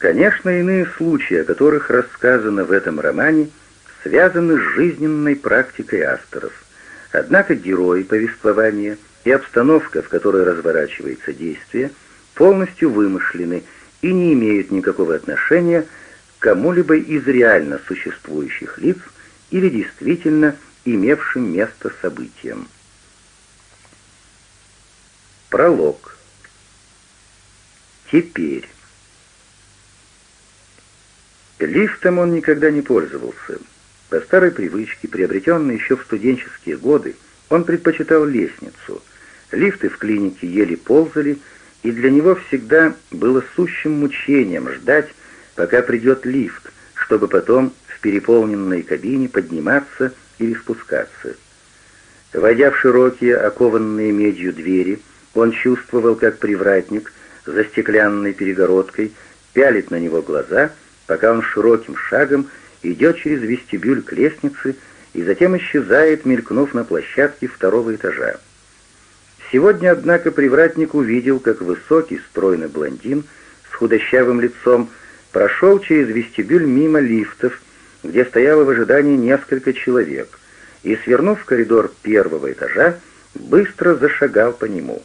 Конечно, иные случаи, о которых рассказано в этом романе, связаны с жизненной практикой авторов. Однако герои повествования и обстановка, в которой разворачивается действие, полностью вымышлены и не имеют никакого отношения к кому-либо из реально существующих лиц или действительно имевшим место событиям. Пролог. Теперь. Лифтом он никогда не пользовался. По старой привычке, приобретенной еще в студенческие годы, он предпочитал лестницу. Лифты в клинике еле ползали, и для него всегда было сущим мучением ждать, пока придет лифт, чтобы потом в переполненной кабине подниматься или спускаться. Войдя в широкие, окованные медью двери, он чувствовал, как привратник за стеклянной перегородкой пялит на него глаза, пока он широким шагом идет через вестибюль к лестнице и затем исчезает, мелькнув на площадке второго этажа. Сегодня, однако, привратник увидел, как высокий, стройный блондин с худощавым лицом прошел через вестибюль мимо лифтов, где стояло в ожидании несколько человек, и, свернув в коридор первого этажа, быстро зашагал по нему.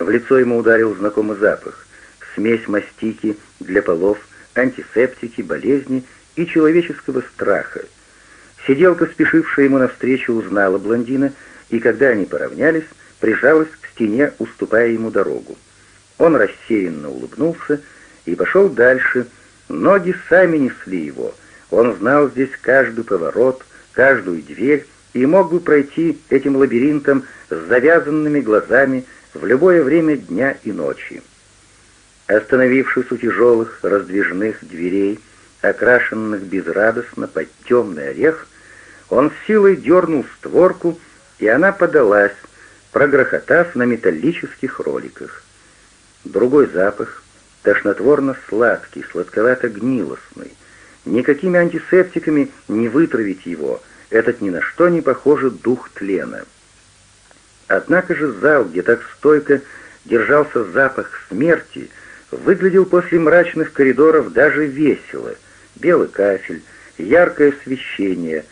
В лицо ему ударил знакомый запах, смесь мастики для полов, антисептики, болезни и человеческого страха. Сиделка, спешившая ему навстречу, узнала блондина, и когда они поравнялись, прижалась к стене, уступая ему дорогу. Он рассеянно улыбнулся и пошел дальше. Ноги сами несли его. Он знал здесь каждый поворот, каждую дверь и мог бы пройти этим лабиринтом с завязанными глазами в любое время дня и ночи. Остановившись у тяжелых раздвижных дверей, окрашенных безрадостно под темный орех, он силой дернул створку, и она подалась, прогрохотав на металлических роликах. Другой запах, тошнотворно-сладкий, сладковато-гнилостный. Никакими антисептиками не вытравить его, этот ни на что не похожий дух тлена. Однако же зал, где так стойко держался запах смерти, выглядел после мрачных коридоров даже весело. Белый кафель, яркое освещение.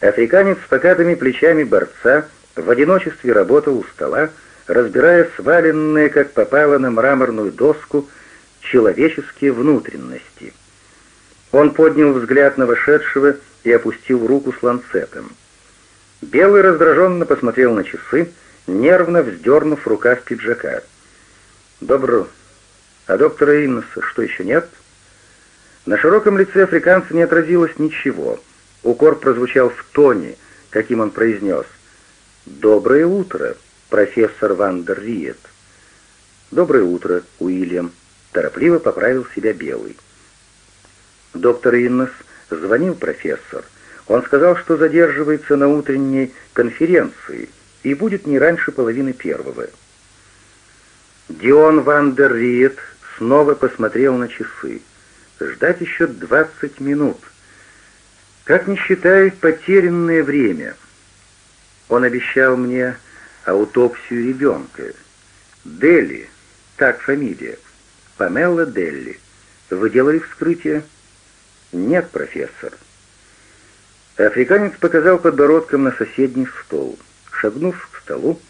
Африканец с покатыми плечами борца — в одиночестве работал у стола, разбирая сваленные, как попало на мраморную доску, человеческие внутренности. Он поднял взгляд на вошедшего и опустил руку с ланцетом. Белый раздраженно посмотрел на часы, нервно вздернув рукав пиджака. «Добро. А доктора Иннеса что, еще нет?» На широком лице африканца не отразилось ничего. Укор прозвучал в тоне, каким он произнес. «Доброе утро, профессор Вандер Риет». «Доброе утро, Уильям», — торопливо поправил себя Белый. Доктор Иннес звонил профессор. Он сказал, что задерживается на утренней конференции и будет не раньше половины первого. Дион Вандер Риет снова посмотрел на часы. Ждать еще двадцать минут. Как не считает потерянное время — он обещал мне аутопсию ребенка. Делли, так фамилия. Памела Делли. Вы делали вскрытие? Нет, профессор. Африканец показал подбородком на соседний стол. Шагнув к столу,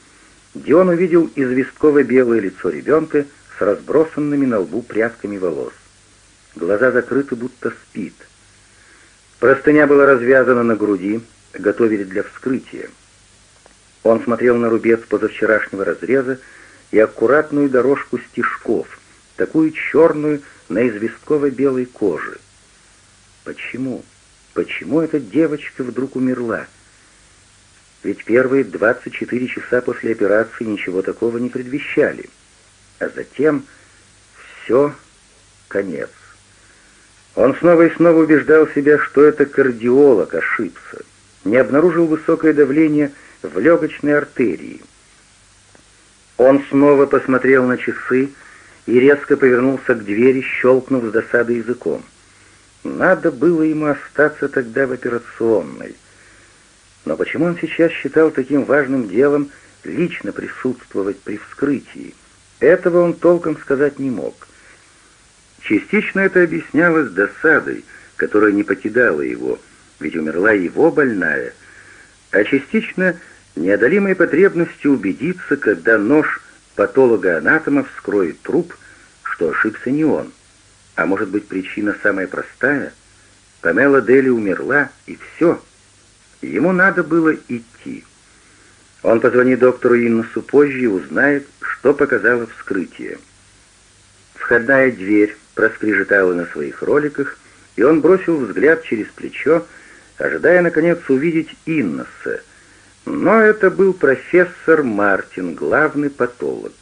Дион увидел известково-белое лицо ребенка с разбросанными на лбу прядками волос. Глаза закрыты, будто спит. Простыня была развязана на груди, готовили для вскрытия. Он смотрел на рубец позавчерашнего разреза и аккуратную дорожку стежков, такую черную на известково-белой коже. Почему? Почему эта девочка вдруг умерла? Ведь первые 24 часа после операции ничего такого не предвещали. А затем все, конец. Он снова и снова убеждал себя, что это кардиолог ошибся. Не обнаружил высокое давление в легочной артерии. Он снова посмотрел на часы и резко повернулся к двери, щелкнув с досады языком. Надо было ему остаться тогда в операционной. Но почему он сейчас считал таким важным делом лично присутствовать при вскрытии? Этого он толком сказать не мог. Частично это объяснялось досадой, которая не покидала его, ведь умерла его больная, а частично неодолимой потребностью убедиться, когда нож патолога-анатома вскроет труп, что ошибся не он. А может быть, причина самая простая? Памела Дели умерла, и все. Ему надо было идти. Он позвонит доктору Иннусу позже и узнает, что показало вскрытие. Входная дверь проскрежетала на своих роликах, и он бросил взгляд через плечо, ожидая, наконец, увидеть Инноса. Но это был профессор Мартин, главный патолог.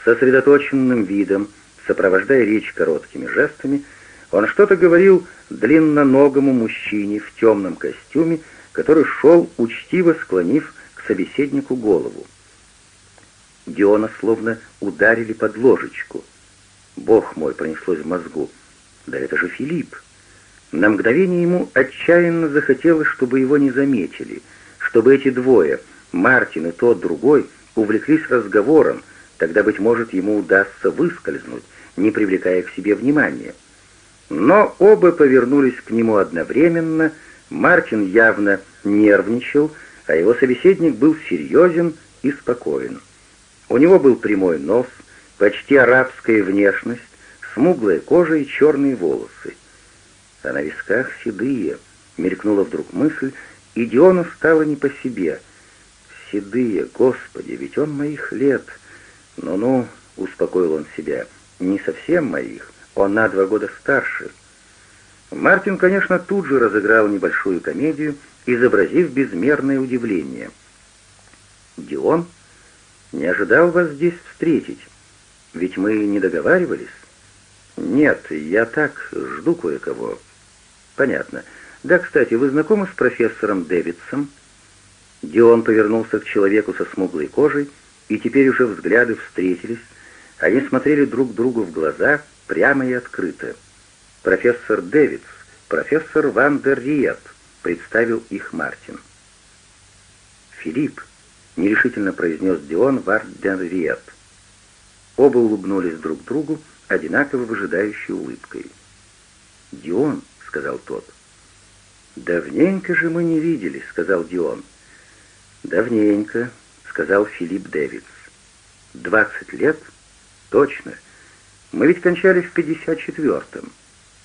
С сосредоточенным видом, сопровождая речь короткими жестами, он что-то говорил длинноногому мужчине в темном костюме, который шел, учтиво склонив собеседнику голову. Диона словно ударили под ложечку. «Бог мой!» — пронеслось в мозгу. «Да это же Филипп!» На мгновение ему отчаянно захотелось, чтобы его не заметили, чтобы эти двое, Мартин и тот другой, увлеклись разговором, тогда, быть может, ему удастся выскользнуть, не привлекая к себе внимания. Но оба повернулись к нему одновременно, Мартин явно нервничал, а его собеседник был серьезен и спокоен. У него был прямой нос, почти арабская внешность, смуглая кожа и черные волосы. А на висках седые, мелькнула вдруг мысль, и Диону стало не по себе. Седые, господи, ведь он моих лет. Ну-ну, успокоил он себя, не совсем моих. Он на два года старше. Мартин, конечно, тут же разыграл небольшую комедию, изобразив безмерное удивление. «Дион, не ожидал вас здесь встретить. Ведь мы не договаривались?» «Нет, я так, жду кое-кого». «Понятно. Да, кстати, вы знакомы с профессором Дэвидсом?» Дион повернулся к человеку со смуглой кожей, и теперь уже взгляды встретились. Они смотрели друг другу в глаза, прямо и открыто. «Профессор Дэвидс, профессор Ван дер Риет», — представил их Мартин. «Филипп», — нерешительно произнес Дион Риет. Оба улыбнулись друг другу, одинаково выжидающей улыбкой. «Дион», — сказал тот. «Давненько же мы не виделись», — сказал Дион. «Давненько», — сказал Филипп Дэвидс. «Двадцать лет? Точно. Мы ведь кончали в пятьдесят четвертом».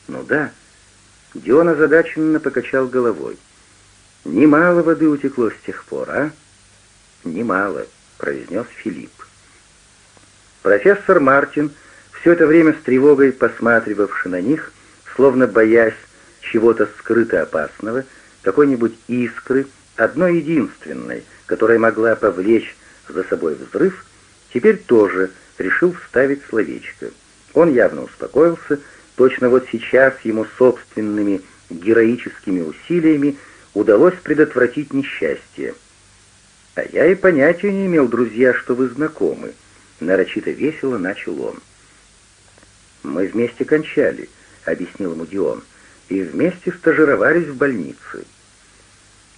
«Ну да». Дион озадаченно покачал головой. «Немало воды утекло с тех пор, а?» «Немало», — произнес Филипп. Профессор Мартин, все это время с тревогой посматривавший на них, словно боясь чего-то скрыто опасного, какой-нибудь искры, одной единственной, которая могла повлечь за собой взрыв, теперь тоже решил вставить словечко. Он явно успокоился, точно вот сейчас ему собственными героическими усилиями удалось предотвратить несчастье. «А я и понятия не имел, друзья, что вы знакомы», — нарочито весело начал он. «Мы вместе кончали», — объяснил ему Дион, — «и вместе стажировались в больнице».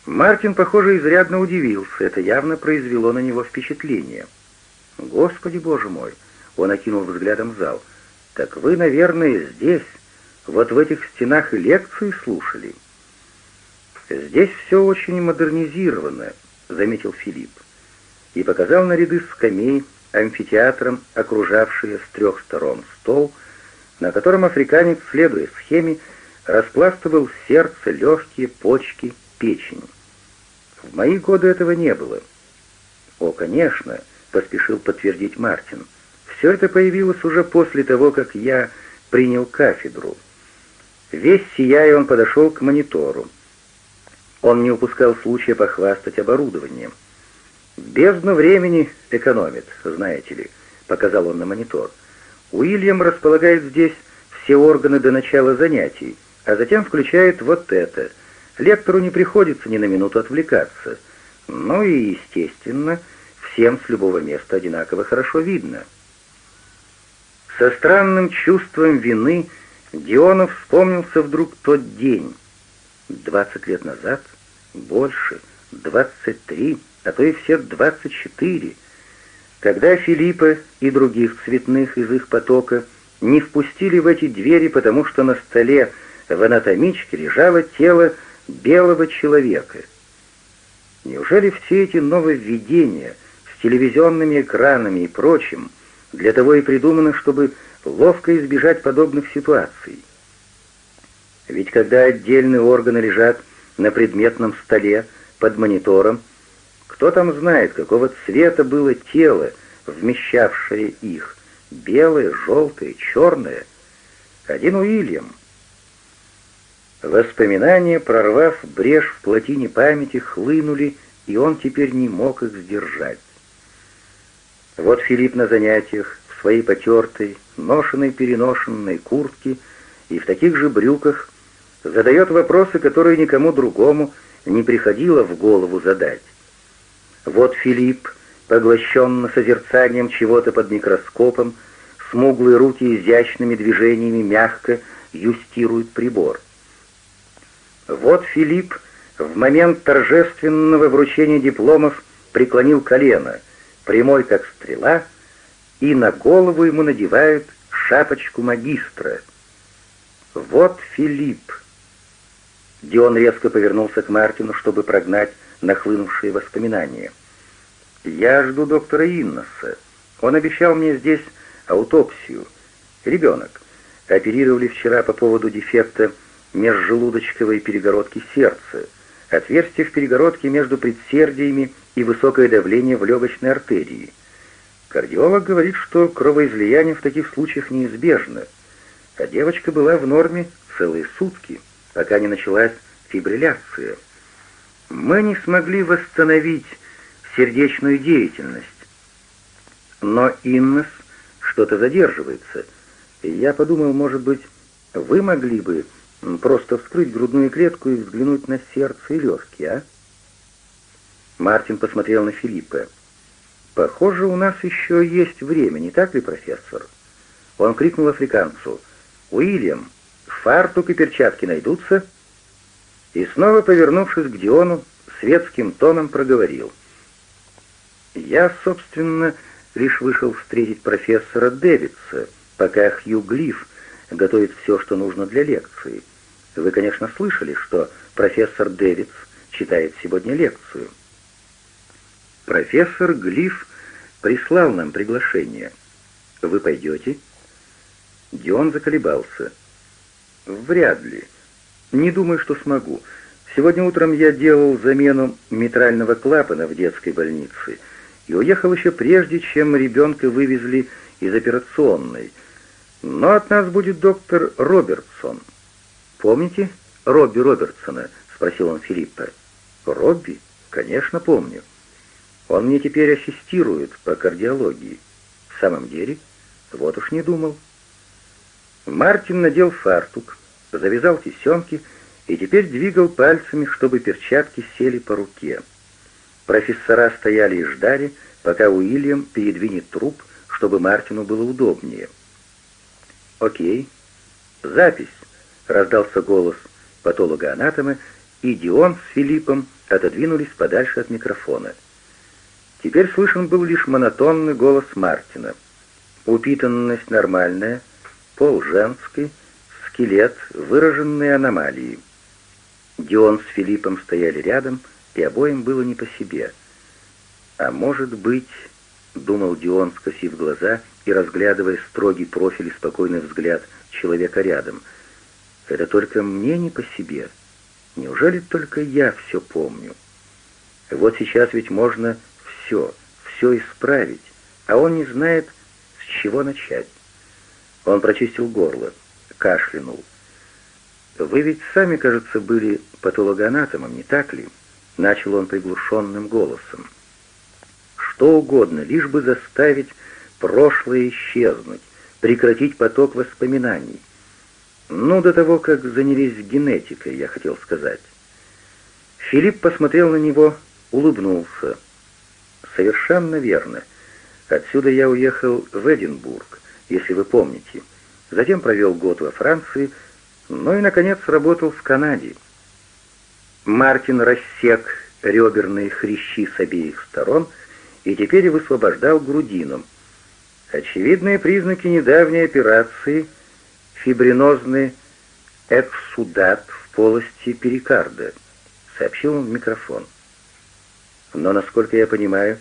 Мартин, похоже, изрядно удивился, это явно произвело на него впечатление. «Господи, боже мой!» — он окинул взглядом зал. «Так вы, наверное, здесь, вот в этих стенах и лекции слушали?» «Здесь все очень модернизировано», — заметил Филипп, и показал на ряды скамей, амфитеатром окружавшие с трех сторон стол, на котором африканец, следуя схеме, распластывал сердце, легкие, почки, печень. В мои годы этого не было. «О, конечно», — поспешил подтвердить Мартин. «Все это появилось уже после того, как я принял кафедру». Весь сияя он подошел к монитору. Он не упускал случая похвастать оборудованием. «Бездну времени экономит, знаете ли», — показал он на монитор. «Уильям располагает здесь все органы до начала занятий, а затем включает вот это. Лектору не приходится ни на минуту отвлекаться. Ну и, естественно, всем с любого места одинаково хорошо видно». Со странным чувством вины Дионов вспомнился вдруг тот день. Двадцать лет назад, больше, двадцать три а то и все 24. Когда Филиппа и других цветных из их потока не впустили в эти двери, потому что на столе в анатомичке лежало тело белого человека. Неужели все эти нововведения с телевизионными экранами и прочим для того и придуманы, чтобы ловко избежать подобных ситуаций? Ведь когда отдельные органы лежат на предметном столе под монитором, кто там знает, какого цвета было тело, вмещавшее их? Белое, желтое, черное? Один Уильям. Воспоминания, прорвав брешь в плотине памяти, хлынули, и он теперь не мог их сдержать. Вот Филипп на занятиях, в своей потертой, ношенной-переношенной куртке и в таких же брюках задает вопросы, которые никому другому не приходило в голову задать. Вот Филипп, поглощенно созерцанием чего-то под микроскопом, смуглые руки изящными движениями мягко юстируют прибор. Вот Филипп в момент торжественного вручения дипломов преклонил колено, прямой как стрела, и на голову ему надевают шапочку магистра. Вот Филипп. Дион резко повернулся к Мартину, чтобы прогнать нахлынувшие воспоминания. «Я жду доктора Иннеса. Он обещал мне здесь аутопсию. Ребенок. Оперировали вчера по поводу дефекта межжелудочковой перегородки сердца, отверстие в перегородке между предсердиями и высокое давление в легочной артерии. Кардиолог говорит, что кровоизлияние в таких случаях неизбежно, а девочка была в норме целые сутки, пока не началась фибрилляция. Мы не смогли восстановить сердечную деятельность, но Иннес что-то задерживается. И я подумал, может быть, вы могли бы Просто вскрыть грудную клетку и взглянуть на сердце и легкие, а? Мартин посмотрел на Филиппа. «Похоже, у нас еще есть время, не так ли, профессор?» Он крикнул африканцу. «Уильям, фартук и перчатки найдутся?» И снова, повернувшись к Диону, светским тоном проговорил. «Я, собственно, лишь вышел встретить профессора Дэвидса, пока Хью Глиф готовит все, что нужно для лекции. Вы, конечно, слышали, что профессор Дэвидс читает сегодня лекцию. Профессор Глиф прислал нам приглашение. Вы пойдете? Дион заколебался. Вряд ли. Не думаю, что смогу. Сегодня утром я делал замену митрального клапана в детской больнице и уехал еще прежде, чем ребенка вывезли из операционной. Но от нас будет доктор Робертсон. «Помните Робби Робертсона?» — спросил он Филиппа. «Робби? Конечно, помню. Он мне теперь ассистирует по кардиологии. В самом деле? Вот уж не думал». Мартин надел фартук, завязал тесемки и теперь двигал пальцами, чтобы перчатки сели по руке. Профессора стояли и ждали, пока Уильям передвинет труп, чтобы Мартину было удобнее. «Окей. Запись раздался голос патолога-анатома, и Дион с Филиппом отодвинулись подальше от микрофона. Теперь слышен был лишь монотонный голос Мартина. Упитанность нормальная, пол женский, скелет, выраженные аномалии. Дион с Филиппом стояли рядом, и обоим было не по себе. «А может быть...» — думал Дион, скосив глаза и разглядывая строгий профиль и спокойный взгляд человека рядом — это только мне не по себе. Неужели только я все помню? Вот сейчас ведь можно все, все исправить, а он не знает, с чего начать. Он прочистил горло, кашлянул. «Вы ведь сами, кажется, были патологоанатомом, не так ли?» Начал он приглушенным голосом. «Что угодно, лишь бы заставить прошлое исчезнуть, прекратить поток воспоминаний. Ну, до того, как занялись генетикой, я хотел сказать. Филипп посмотрел на него, улыбнулся. Совершенно верно. Отсюда я уехал в Эдинбург, если вы помните. Затем провел год во Франции, ну и, наконец, работал в Канаде. Мартин рассек реберные хрящи с обеих сторон и теперь высвобождал грудину. Очевидные признаки недавней операции — фибринозный эксудат в полости перикарда, сообщил он в микрофон. Но, насколько я понимаю,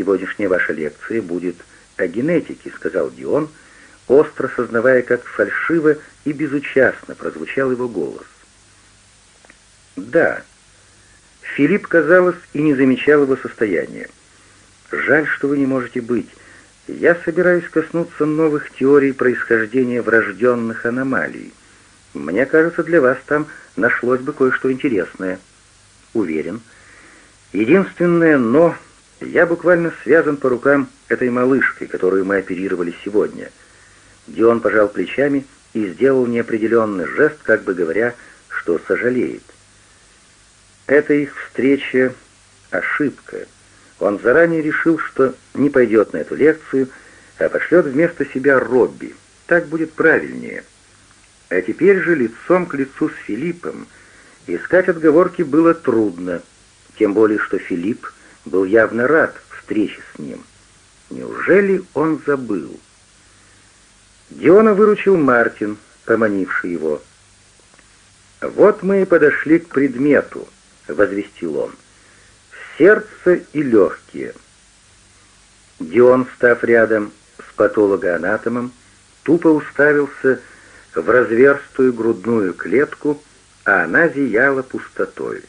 сегодняшняя ваша лекция будет о генетике, сказал Дион, остро сознавая, как фальшиво и безучастно прозвучал его голос. Да. Филипп, казалось, и не замечал его состояния. Жаль, что вы не можете быть. Я собираюсь коснуться новых теорий происхождения врожденных аномалий. Мне кажется, для вас там нашлось бы кое-что интересное. Уверен. Единственное «но» — я буквально связан по рукам этой малышкой, которую мы оперировали сегодня. Дион пожал плечами и сделал неопределенный жест, как бы говоря, что сожалеет. Это их встреча — ошибка. Он заранее решил, что не пойдет на эту лекцию, а пошлет вместо себя Робби. Так будет правильнее. А теперь же лицом к лицу с Филиппом искать отговорки было трудно, тем более что Филипп был явно рад встрече с ним. Неужели он забыл? Диона выручил Мартин, поманивший его. «Вот мы и подошли к предмету», — возвестил он сердце и легкие. Дион, став рядом с патологоанатомом, тупо уставился в разверстую грудную клетку, а она зияла пустотой.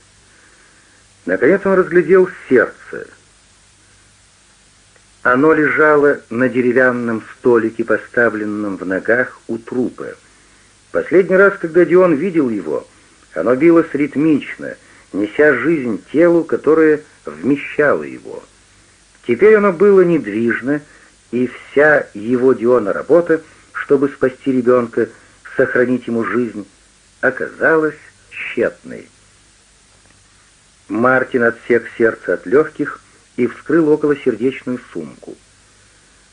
Наконец он разглядел сердце. Оно лежало на деревянном столике, поставленном в ногах у трупа. Последний раз, когда Дион видел его, оно билось ритмично, неся жизнь телу, которое вмещало его. Теперь оно было недвижно, и вся его Диона работа, чтобы спасти ребенка, сохранить ему жизнь, оказалась тщетной. Мартин отсек сердце от легких и вскрыл околосердечную сумку.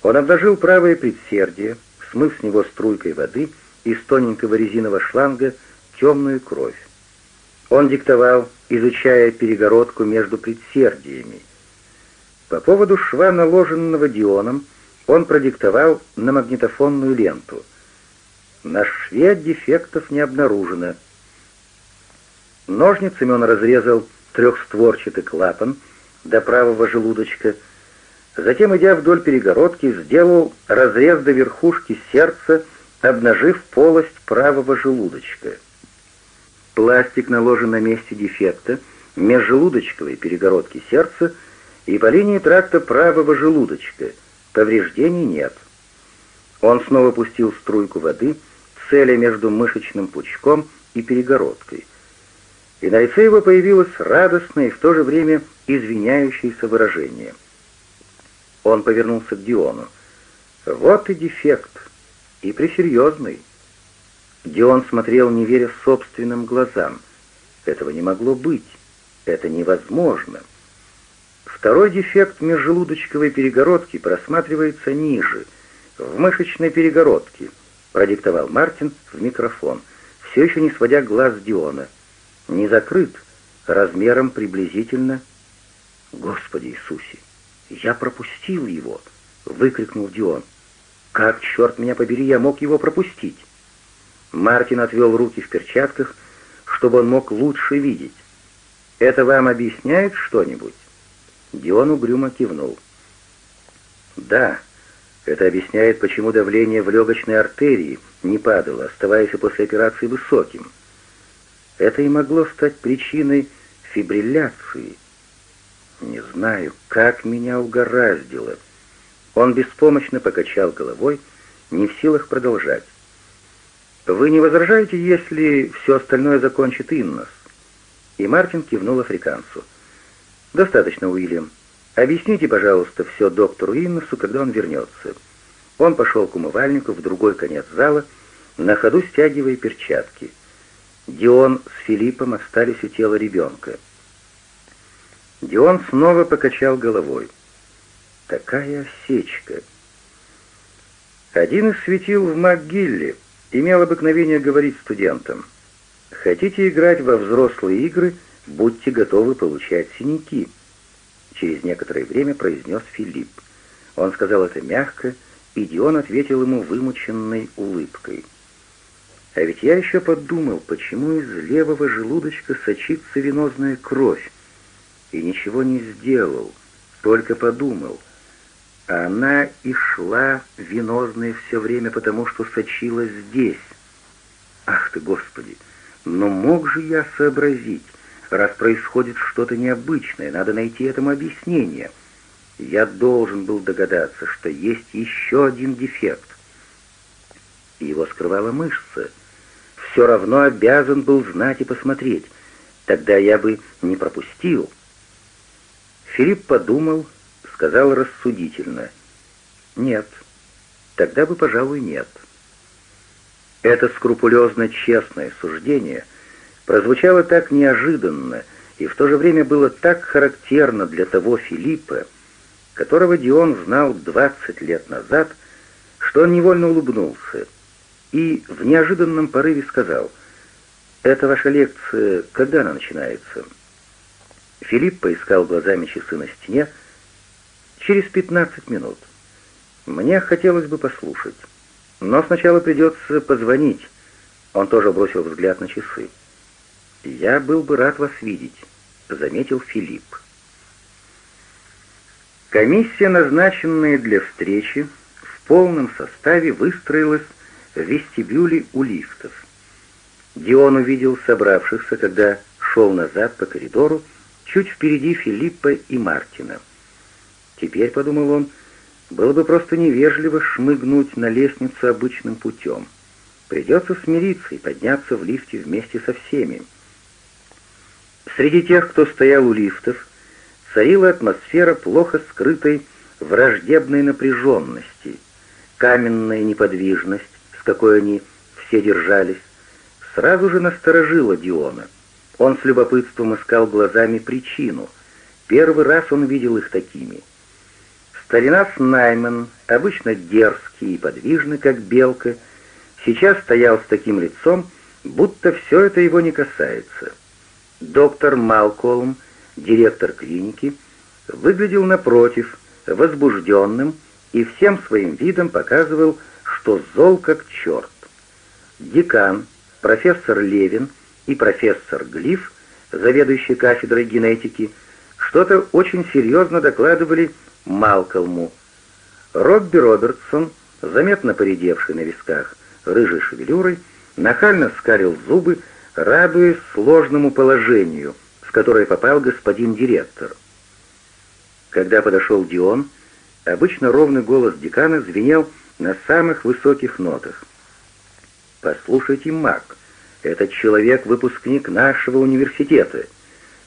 Он обнажил правое предсердие, смыв с него струйкой воды из тоненького резинового шланга темную кровь. Он диктовал, изучая перегородку между предсердиями. По поводу шва, наложенного Дионом, он продиктовал на магнитофонную ленту. На шве дефектов не обнаружено. Ножницами он разрезал трехстворчатый клапан до правого желудочка, затем, идя вдоль перегородки, сделал разрез до верхушки сердца, обнажив полость правого желудочка. Пластик наложен на месте дефекта межжелудочковой перегородки сердца и по линии тракта правого желудочка. Повреждений нет. Он снова пустил струйку воды, целя между мышечным пучком и перегородкой. И на лице его появилось радостное и в то же время извиняющееся выражение. Он повернулся к Диону. «Вот и дефект, и пресерьезный. Дион смотрел, не веря собственным глазам. Этого не могло быть. Это невозможно. Второй дефект межжелудочковой перегородки просматривается ниже, в мышечной перегородке, продиктовал Мартин в микрофон, все еще не сводя глаз Диона. Не закрыт, размером приблизительно... Господи Иисусе! Я пропустил его! выкрикнул Дион. Как, черт меня побери, я мог его пропустить? Мартин отвел руки в перчатках, чтобы он мог лучше видеть. «Это вам объясняет что-нибудь?» Дион угрюмо кивнул. «Да, это объясняет, почему давление в легочной артерии не падало, оставаясь после операции высоким. Это и могло стать причиной фибрилляции. Не знаю, как меня угораздило». Он беспомощно покачал головой, не в силах продолжать. «Вы не возражаете, если все остальное закончит Иннос?» И Мартин кивнул африканцу. «Достаточно, Уильям. Объясните, пожалуйста, все доктору Инносу, когда он вернется». Он пошел к умывальнику в другой конец зала, на ходу стягивая перчатки. Дион с Филиппом остались у тела ребенка. Дион снова покачал головой. Такая осечка. Один из светил в МакГилле — имел обыкновение говорить студентам, «Хотите играть во взрослые игры, будьте готовы получать синяки», через некоторое время произнес Филипп. Он сказал это мягко и Дион ответил ему вымученной улыбкой. А ведь я еще подумал, почему из левого желудочка сочится венозная кровь, и ничего не сделал, только подумал. А она и шла венозная все время, потому что сочилась здесь. Ах ты, Господи! Но мог же я сообразить, раз происходит что-то необычное, надо найти этому объяснение. Я должен был догадаться, что есть еще один дефект. Его скрывала мышца. Все равно обязан был знать и посмотреть. Тогда я бы не пропустил. Филипп подумал, сказал рассудительно. «Нет, тогда бы, пожалуй, нет». Это скрупулезно честное суждение прозвучало так неожиданно и в то же время было так характерно для того Филиппа, которого Дион знал 20 лет назад, что он невольно улыбнулся и в неожиданном порыве сказал «Это ваша лекция, когда она начинается?» Филипп поискал глазами часы на стене. «Через 15 минут. Мне хотелось бы послушать». Но сначала придется позвонить. Он тоже бросил взгляд на часы. «Я был бы рад вас видеть», — заметил Филипп. Комиссия, назначенная для встречи, в полном составе выстроилась в вестибюле у лифтов. Дион увидел собравшихся, когда шел назад по коридору, чуть впереди Филиппа и Мартина. Теперь, подумал он, — было бы просто невежливо шмыгнуть на лестницу обычным путем. Придется смириться и подняться в лифте вместе со всеми. Среди тех, кто стоял у лифтов, царила атмосфера плохо скрытой враждебной напряженности, каменная неподвижность, какой они все держались, сразу же насторожила Диона. Он с любопытством искал глазами причину. Первый раз он видел их такими — Старина Снаймен, обычно дерзкий и подвижный, как белка, сейчас стоял с таким лицом, будто все это его не касается. Доктор Малколм, директор клиники, выглядел напротив, возбужденным и всем своим видом показывал, что зол как черт. Декан, профессор Левин и профессор Глиф, заведующий кафедрой генетики, что-то очень серьезно докладывали Малкольму. Робби Робертсон, заметно поредевший на висках рыжей шевелюрой, нахально скалил зубы, радуясь сложному положению, в которое попал господин директор. Когда подошел Дион, обычно ровный голос декана звенел на самых высоких нотах. «Послушайте, Мак, этот человек — выпускник нашего университета,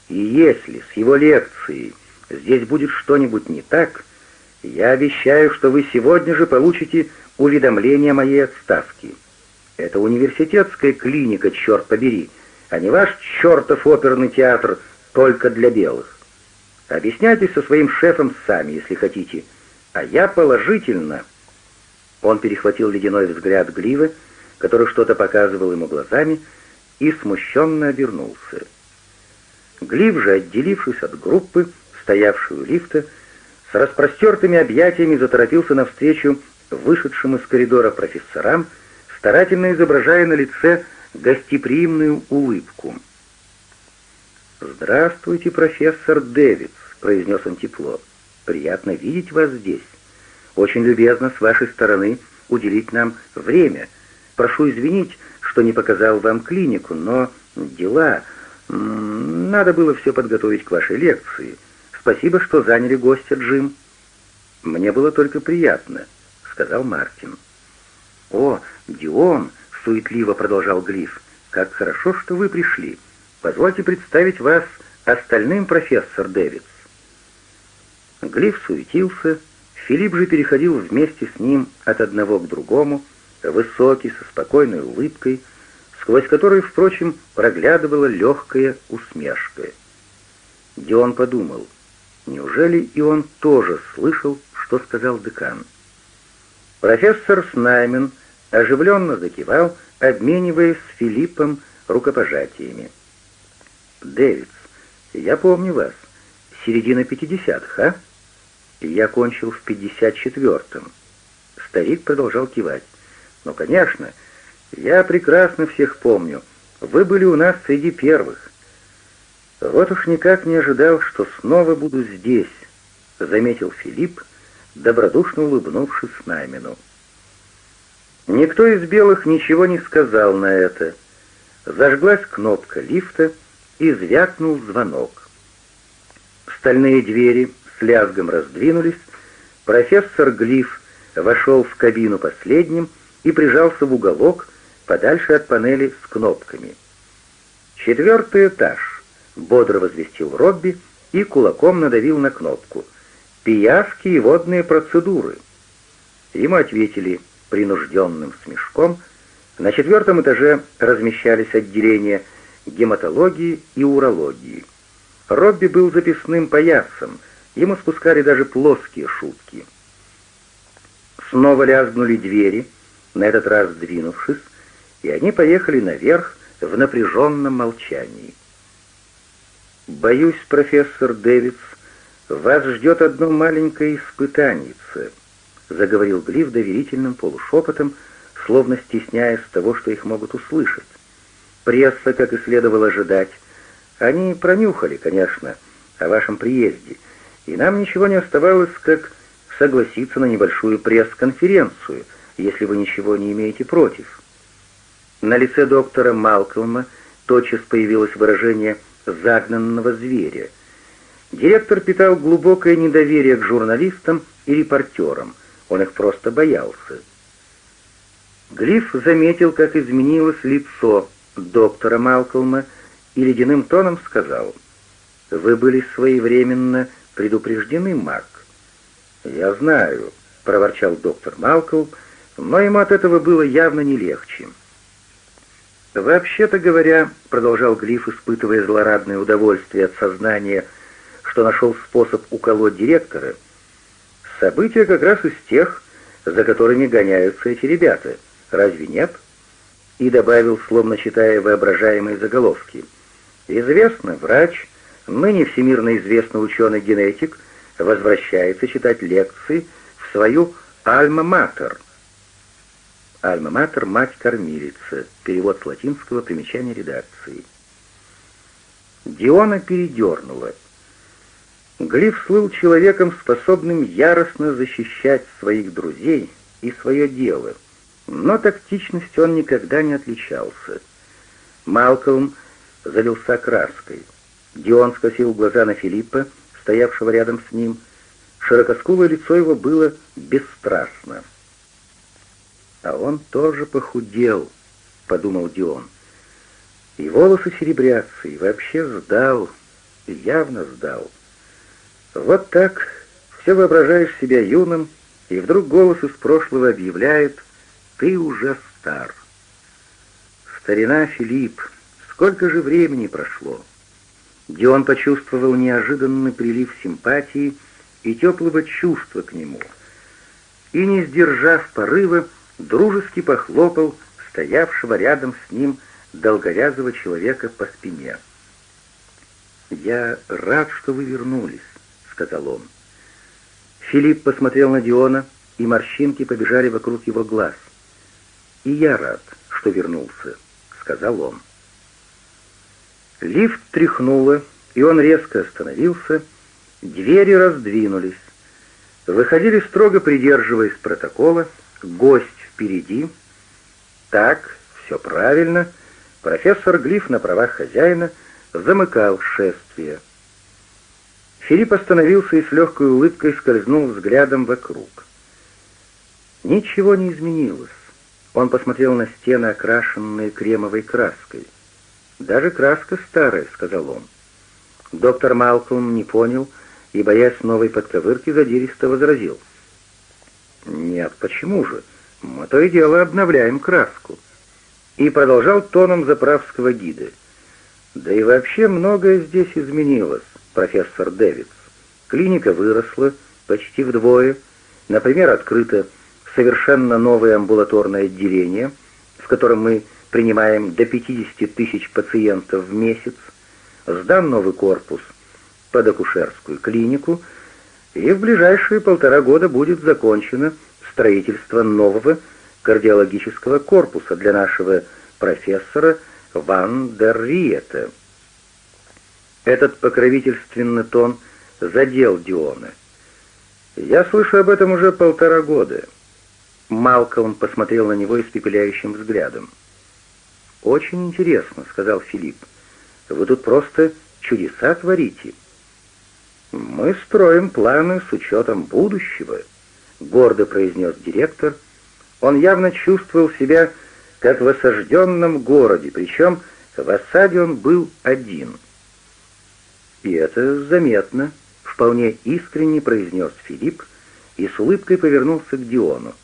и если с его лекцией здесь будет что-нибудь не так, я обещаю, что вы сегодня же получите уведомление о моей отставке. Это университетская клиника, черт побери, а не ваш чертов оперный театр только для белых. Объясняйтесь со своим шефом сами, если хотите. А я положительно...» Он перехватил ледяной взгляд Гливы, который что-то показывал ему глазами, и смущенно обернулся. Глив же, отделившись от группы, стоявшую у лифта, с распростертыми объятиями заторопился навстречу вышедшим из коридора профессорам, старательно изображая на лице гостеприимную улыбку. «Здравствуйте, профессор Дэвидс», — произнес он тепло. «Приятно видеть вас здесь. Очень любезно с вашей стороны уделить нам время. Прошу извинить, что не показал вам клинику, но дела... Надо было все подготовить к вашей лекции. «Спасибо, что заняли гостя, Джим». «Мне было только приятно», — сказал Мартин. «О, Дион!» — суетливо продолжал Глиф. «Как хорошо, что вы пришли. Позвольте представить вас остальным, профессор Дэвидс». Глиф суетился, Филипп же переходил вместе с ним от одного к другому, высокий, со спокойной улыбкой, сквозь которую, впрочем, проглядывала легкая усмешка. Дион подумал — Неужели и он тоже слышал, что сказал декан? Профессор Снаймен оживленно закивал, обмениваясь с Филиппом рукопожатиями. «Дэвидс, я помню вас. Середина пятидесятых, а? Я кончил в пятьдесят четвертом. Старик продолжал кивать. «Ну, конечно, я прекрасно всех помню. Вы были у нас среди первых». «Вот уж никак не ожидал, что снова буду здесь», — заметил Филипп, добродушно улыбнувшись Наймину. Никто из белых ничего не сказал на это. Зажглась кнопка лифта и звякнул звонок. Стальные двери с лязгом раздвинулись, профессор Глиф вошел в кабину последним и прижался в уголок, подальше от панели с кнопками. «Четвертый этаж», — бодро возвестил Робби и кулаком надавил на кнопку. «Пиявки и водные процедуры». Ему ответили принужденным смешком. На четвертом этаже размещались отделения гематологии и урологии. Робби был записным паяцем, ему спускали даже плоские шутки. Снова лязгнули двери, на этот раз сдвинувшись, и они поехали наверх в напряженном молчании. «Боюсь, профессор Дэвидс, вас ждет одно маленькое испытанице», заговорил Глиф доверительным полушепотом, словно стесняясь того, что их могут услышать. Пресса, как и следовало ожидать, они пронюхали, конечно, о вашем приезде, и нам ничего не оставалось, как согласиться на небольшую пресс-конференцию, если вы ничего не имеете против». На лице доктора Малкольма тотчас появилось выражение «загнанного зверя». Директор питал глубокое недоверие к журналистам и репортерам, он их просто боялся. Глиф заметил, как изменилось лицо доктора Малкольма и ледяным тоном сказал, «Вы были своевременно предупреждены, Мак. «Я знаю», — проворчал доктор Малкольм, но ему от этого было явно не легче. «Вообще-то говоря», — продолжал Глиф, испытывая злорадное удовольствие от сознания, что нашел способ уколоть директора, «события как раз из тех, за которыми гоняются эти ребята. Разве нет?» И добавил, словно читая воображаемые заголовки. «Известно, врач, ныне всемирно известный ученый-генетик, возвращается читать лекции в свою «Альма-Матер». «Альма-Матер» — мать-кормилица. Перевод с латинского, примечания редакции. Диона передернула. Глиф слыл человеком, способным яростно защищать своих друзей и свое дело, но тактичностью он никогда не отличался. Малкольм залился краской. Дион скосил глаза на Филиппа, стоявшего рядом с ним. Широкоскулое лицо его было бесстрастно. «А он тоже похудел», — подумал Дион. «И волосы серебрятся, и вообще сдал, и явно сдал. Вот так все воображаешь себя юным, и вдруг голос из прошлого объявляет «Ты уже стар». Старина Филипп, сколько же времени прошло?» Дион почувствовал неожиданный прилив симпатии и теплого чувства к нему, и, не сдержав порыва, дружески похлопал стоявшего рядом с ним долговязого человека по спине. «Я рад, что вы вернулись», — сказал он. Филипп посмотрел на Диона, и морщинки побежали вокруг его глаз. «И я рад, что вернулся», — сказал он. Лифт тряхнуло, и он резко остановился. Двери раздвинулись. Выходили строго придерживаясь протокола, гость впереди. Так, все правильно. Профессор Глиф на правах хозяина замыкал шествие. Филипп остановился и с легкой улыбкой скользнул взглядом вокруг. Ничего не изменилось. Он посмотрел на стены, окрашенные кремовой краской. «Даже краска старая», — сказал он. Доктор Малкольм не понял и, боясь новой подковырки, задиристо возразил. «Нет, почему же? Мы то и дело обновляем краску». И продолжал тоном заправского гида. «Да и вообще многое здесь изменилось, профессор Дэвидс. Клиника выросла почти вдвое. Например, открыто совершенно новое амбулаторное отделение, в котором мы принимаем до 50 тысяч пациентов в месяц, сдан новый корпус под акушерскую клинику, и в ближайшие полтора года будет закончено строительство нового кардиологического корпуса для нашего профессора Ван дер Риета. Этот покровительственный тон задел Диона. «Я слышу об этом уже полтора года». Малкольм посмотрел на него испепеляющим взглядом. «Очень интересно», — сказал Филипп. «Вы тут просто чудеса творите». «Мы строим планы с учетом будущего», — гордо произнес директор. Он явно чувствовал себя как в осажденном городе, причем в осаде он был один. «И это заметно», — вполне искренне произнес Филипп и с улыбкой повернулся к Диону.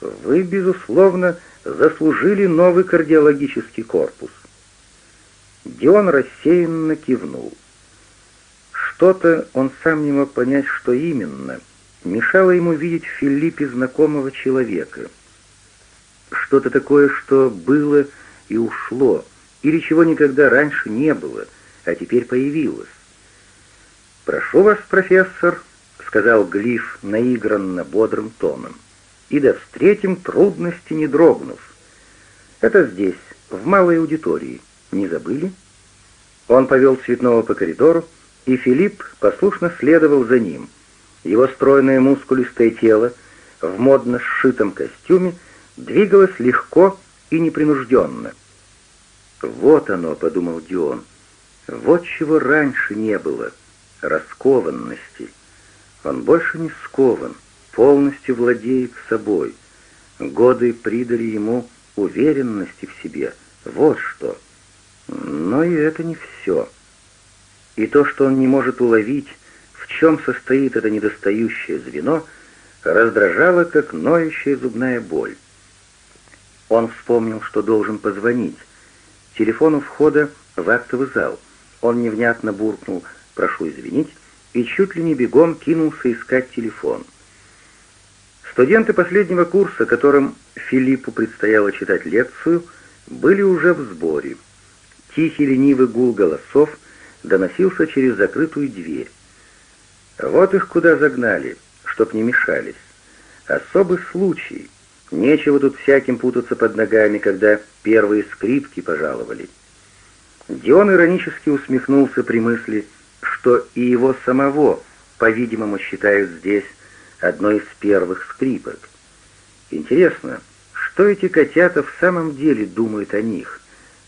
«Вы, безусловно, заслужили новый кардиологический корпус». Дион рассеянно кивнул. Что-то он сам не мог понять, что именно, мешало ему видеть в Филиппе знакомого человека. Что-то такое, что было и ушло, или чего никогда раньше не было, а теперь появилось. «Прошу вас, профессор», — сказал Глиф наигранно бодрым тоном, «и да встретим трудности, не дрогнув. Это здесь, в малой аудитории. Не забыли?» Он повел Цветного по коридору, и Филипп послушно следовал за ним. Его стройное мускулистое тело в модно сшитом костюме двигалось легко и непринужденно. «Вот оно», — подумал Дион, — «вот чего раньше не было — раскованности. Он больше не скован, полностью владеет собой. Годы придали ему уверенности в себе. Вот что». Но и это не все. И то, что он не может уловить, в чем состоит это недостающее звено, раздражало, как ноющая зубная боль. Он вспомнил, что должен позвонить. Телефон у входа в актовый зал. Он невнятно буркнул «прошу извинить» и чуть ли не бегом кинулся искать телефон. Студенты последнего курса, которым Филиппу предстояло читать лекцию, были уже в сборе — Тихий ленивый гул голосов доносился через закрытую дверь. Вот их куда загнали, чтоб не мешались. Особый случай. Нечего тут всяким путаться под ногами, когда первые скрипки пожаловали. Дион иронически усмехнулся при мысли, что и его самого, по-видимому, считают здесь одной из первых скрипок. Интересно, что эти котята в самом деле думают о них?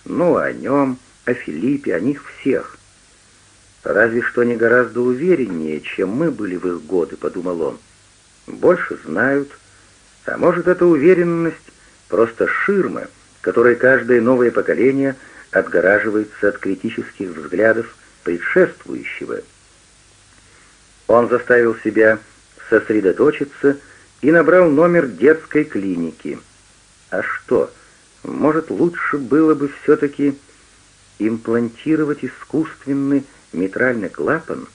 Ну, о нем, о Филиппе, о них всех. Разве что они гораздо увереннее, чем мы были в их годы, подумал он. Больше знают, а может, эта уверенность просто ширма, которой каждое новое поколение отгораживается от критических взглядов предшествующего. Он заставил себя сосредоточиться и набрал номер детской клиники. А что, может, лучше было бы все-таки имплантировать искусственный митральный клапан?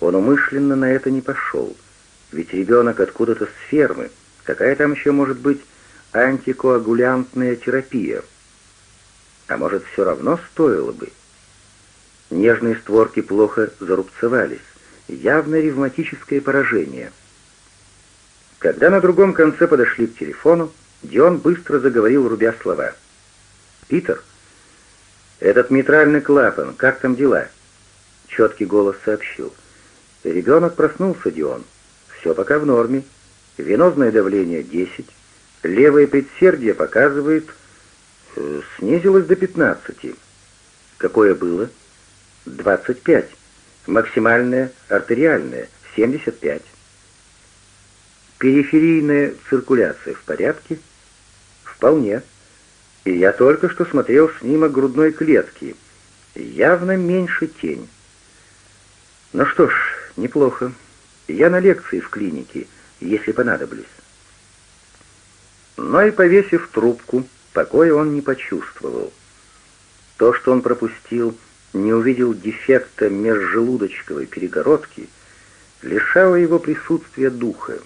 Он умышленно на это не пошел, ведь ребенок откуда-то с фермы, какая там еще может быть антикоагулянтная терапия? А может, все равно стоило бы? Нежные створки плохо зарубцевались, явно ревматическое поражение. Когда на другом конце подошли к телефону, Дион быстро заговорил, рубя слова. «Питер, этот митральный клапан, как там дела?» Четкий голос сообщил. «Ребенок проснулся, Дион. Все пока в норме. Венозное давление 10. Левое предсердие показывает... Э, снизилось до 15. Какое было? 25. Максимальное артериальное 75. Периферийная циркуляция в порядке?» «Вполне. И я только что смотрел снимок грудной клетки. Явно меньше тень. Ну что ж, неплохо. Я на лекции в клинике, если понадоблюсь». Но и повесив трубку, покоя он не почувствовал. То, что он пропустил, не увидел дефекта межжелудочковой перегородки, лишало его присутствия духа.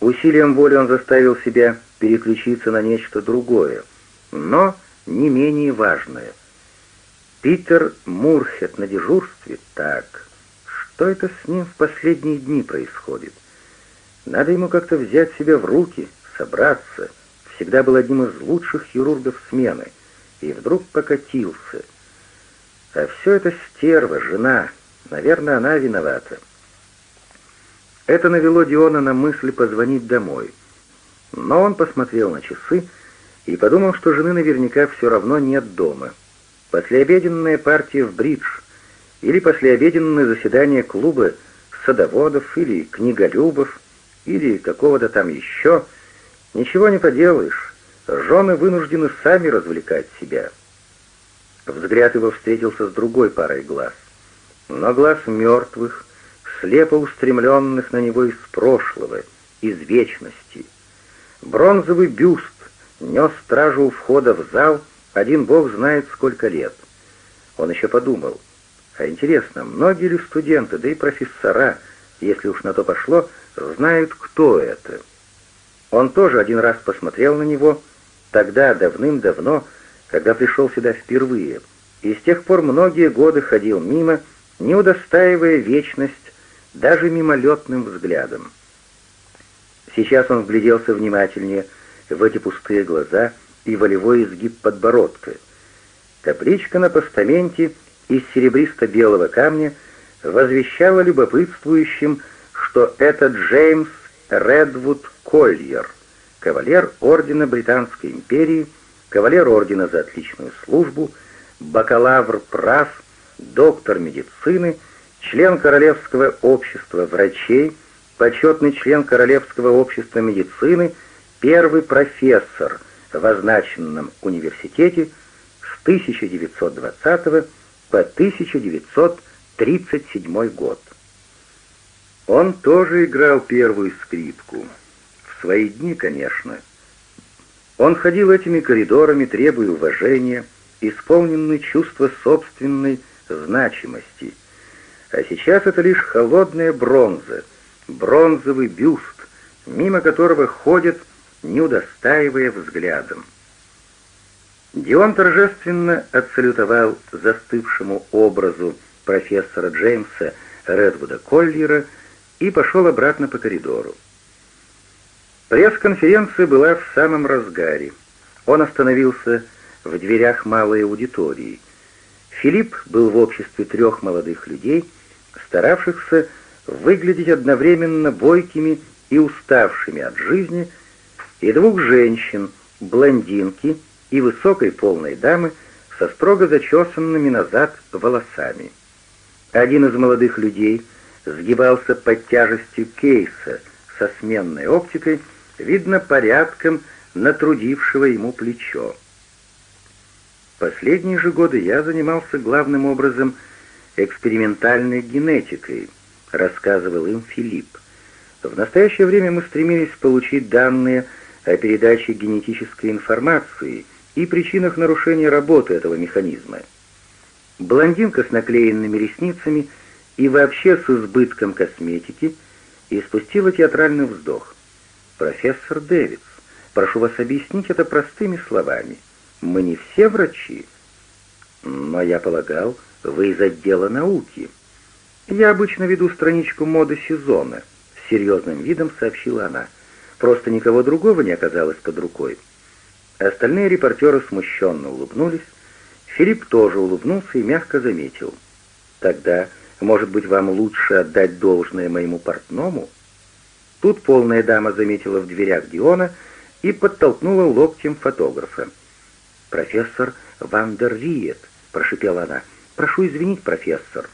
Усилием воли он заставил себя переключиться на нечто другое, но не менее важное. Питер Мурхет на дежурстве? Так, что это с ним в последние дни происходит? Надо ему как-то взять себя в руки, собраться. Всегда был одним из лучших хирургов смены. И вдруг покатился. А все это стерва, жена. Наверное, она виновата. Это навело Диона на мысль позвонить домой. Но он посмотрел на часы и подумал, что жены наверняка все равно нет дома. Послеобеденная партия в бридж или послеобеденное заседание клуба садоводов или книголюбов или какого-то там еще, ничего не поделаешь. Жены вынуждены сами развлекать себя. Взгляд его встретился с другой парой глаз. Но глаз мертвых, слепо устремленных на него из прошлого, из вечности. Бронзовый бюст нес стражу у входа в зал, один бог знает сколько лет. Он еще подумал, а интересно, многие ли студенты, да и профессора, если уж на то пошло, знают, кто это? Он тоже один раз посмотрел на него, тогда, давным-давно, когда пришел сюда впервые, и с тех пор многие годы ходил мимо, не удостаивая вечность даже мимолетным взглядом. Сейчас он вгляделся внимательнее в эти пустые глаза и волевой изгиб подбородка. Табличка на постаменте из серебристо-белого камня возвещала любопытствующим, что это Джеймс Редвуд Кольер, кавалер Ордена Британской империи, кавалер Ордена за отличную службу, бакалавр прав, доктор медицины, член Королевского общества врачей, почетный член Королевского общества медицины, первый профессор в означенном университете с 1920 по 1937 год. Он тоже играл первую скрипку. В свои дни, конечно. Он ходил этими коридорами, требуя уважения, исполненный чувства собственной значимости. А сейчас это лишь холодная бронза, бронзовый бюст, мимо которого ходят, не удостаивая взглядом. Дион торжественно отсалютовал застывшему образу профессора Джеймса Редвуда Коллера и пошел обратно по коридору. Пресс-конференция была в самом разгаре. Он остановился в дверях малой аудитории. Филипп был в обществе трех молодых людей, старавшихся выглядеть одновременно бойкими и уставшими от жизни, и двух женщин, блондинки и высокой полной дамы со строго зачесанными назад волосами. Один из молодых людей сгибался под тяжестью кейса со сменной оптикой, видно порядком натрудившего ему плечо. Последние же годы я занимался главным образом экспериментальной генетикой, рассказывал им Филипп. В настоящее время мы стремились получить данные о передаче генетической информации и причинах нарушения работы этого механизма. Блондинка с наклеенными ресницами и вообще с избытком косметики испустила театральный вздох. «Профессор Дэвидс, прошу вас объяснить это простыми словами. Мы не все врачи». «Но я полагал, вы из отдела науки». «Я обычно веду страничку моды сезона», — с серьезным видом сообщила она. «Просто никого другого не оказалось под рукой». Остальные репортеры смущенно улыбнулись. Филипп тоже улыбнулся и мягко заметил. «Тогда, может быть, вам лучше отдать должное моему портному?» Тут полная дама заметила в дверях Диона и подтолкнула локтем фотографа. «Профессор Вандерриет», — прошипела она, — «прошу извинить, профессор».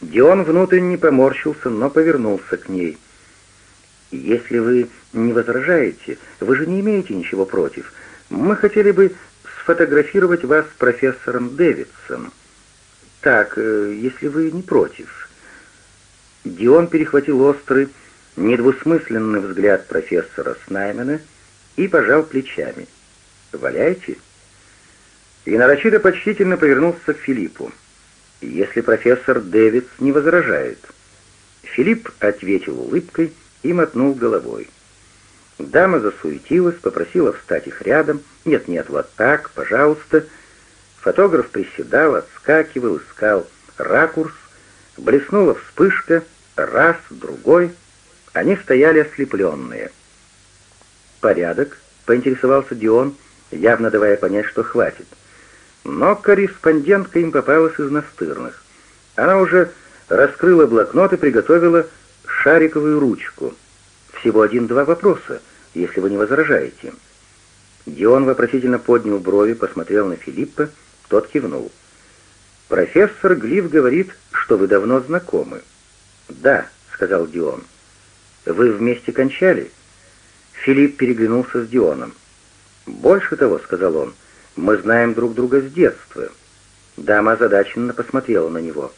Дион внутренне поморщился, но повернулся к ней. «Если вы не возражаете, вы же не имеете ничего против. Мы хотели бы сфотографировать вас с профессором Дэвидсом. Так, э, если вы не против». Дион перехватил острый, недвусмысленный взгляд профессора Снаймена и пожал плечами. «Валяйте». И нарочито почтительно повернулся к Филиппу если профессор Дэвидс не возражает». Филипп ответил улыбкой и мотнул головой. Дама засуетилась, попросила встать их рядом. «Нет-нет, вот так, пожалуйста». Фотограф приседал, отскакивал, искал ракурс. Блеснула вспышка, раз, другой. Они стояли ослепленные. «Порядок?» — поинтересовался Дион, явно давая понять, что хватит. Но корреспондентка им попалась из настырных. Она уже раскрыла блокнот и приготовила шариковую ручку. Всего один-два вопроса, если вы не возражаете. Дион вопросительно поднял брови, посмотрел на Филиппа, тот кивнул. «Профессор Глиф говорит, что вы давно знакомы». «Да», — сказал Дион. «Вы вместе кончали?» Филипп переглянулся с Дионом. «Больше того», — сказал он, — «мы знаем друг друга с детства». Дама озадаченно посмотрела на него.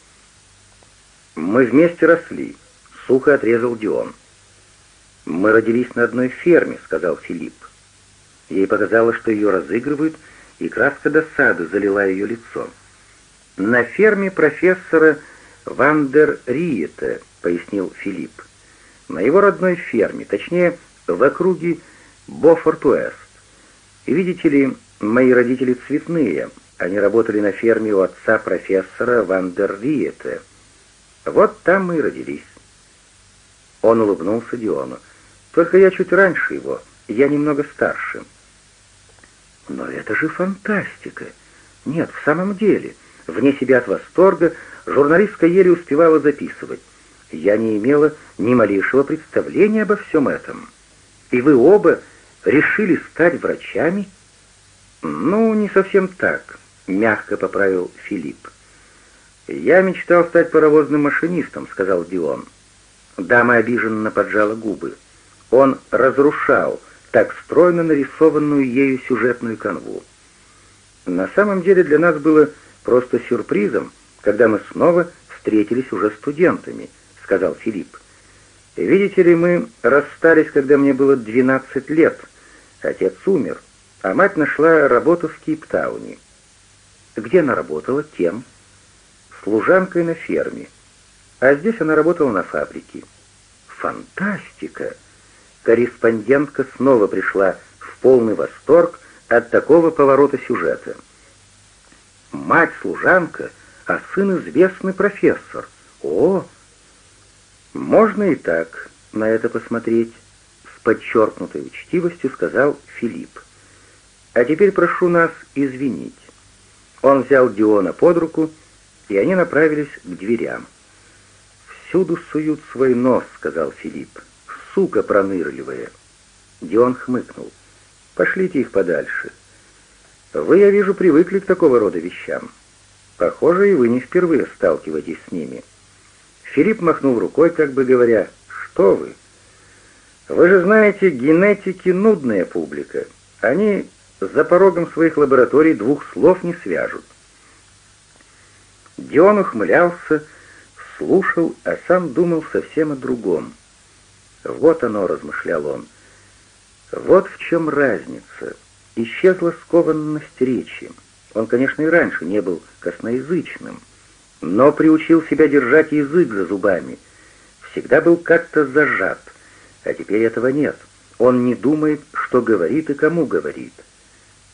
«Мы вместе росли», — сухо отрезал Дион. «Мы родились на одной ферме», — сказал Филипп. Ей показалось, что ее разыгрывают, и краска досады залила ее лицо. «На ферме профессора Вандер Риета», — пояснил Филипп. «На его родной ферме, точнее, в округе Бофорт-Уэст. Видите ли, мои родители цветные. Они работали на ферме у отца профессора Вандер Риета. Вот там мы и родились». Он улыбнулся Диону. «Только я чуть раньше его, я немного старше». «Но это же фантастика! Нет, в самом деле...» Вне себя от восторга журналистка еле успевала записывать. Я не имела ни малейшего представления обо всем этом. И вы оба решили стать врачами? Ну, не совсем так, мягко поправил Филипп. Я мечтал стать паровозным машинистом, сказал Дион. Дама обиженно поджала губы. Он разрушал так стройно нарисованную ею сюжетную канву. На самом деле для нас было просто сюрпризом, когда мы снова встретились уже студентами», — сказал Филипп. «Видите ли, мы расстались, когда мне было 12 лет. Отец умер, а мать нашла работу в Кейптауне. Где она работала? Кем? Служанкой на ферме. А здесь она работала на фабрике. Фантастика! Корреспондентка снова пришла в полный восторг от такого поворота сюжета мать-служанка, а сын известный профессор. О, можно и так на это посмотреть, с подчеркнутой учтивостью сказал Филипп. А теперь прошу нас извинить. Он взял Диона под руку, и они направились к дверям. «Всюду суют свой нос», — сказал Филипп. «Сука пронырливая». Дион хмыкнул. «Пошлите их подальше. Вы, я вижу, привыкли к такого рода вещам. Похоже, и вы не впервые сталкиваетесь с ними. Филипп махнул рукой, как бы говоря, «Что вы? Вы же знаете, генетики — нудная публика. Они за порогом своих лабораторий двух слов не свяжут». Дион ухмылялся, слушал, а сам думал совсем о другом. «Вот оно», — размышлял он, — «вот в чем разница». Исчезла скованность речи. Он, конечно, и раньше не был косноязычным, но приучил себя держать язык за зубами. Всегда был как-то зажат, а теперь этого нет. Он не думает, что говорит и кому говорит.